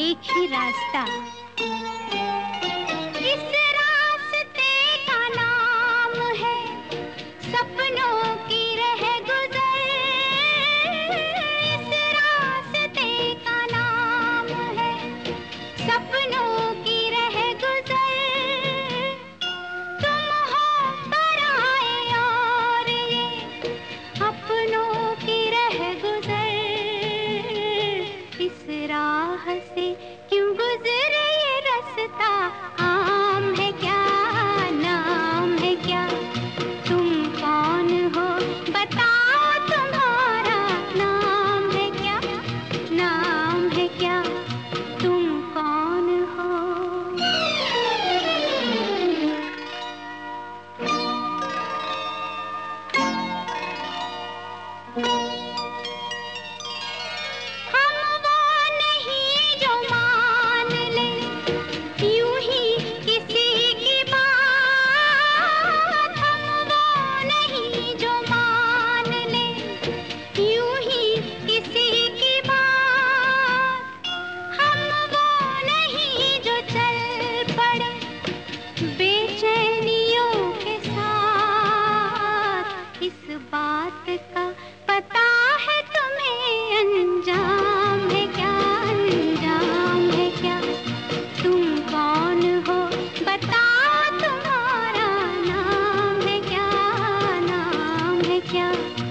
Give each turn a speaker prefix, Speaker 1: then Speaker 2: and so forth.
Speaker 1: एक ही रास्ता। 香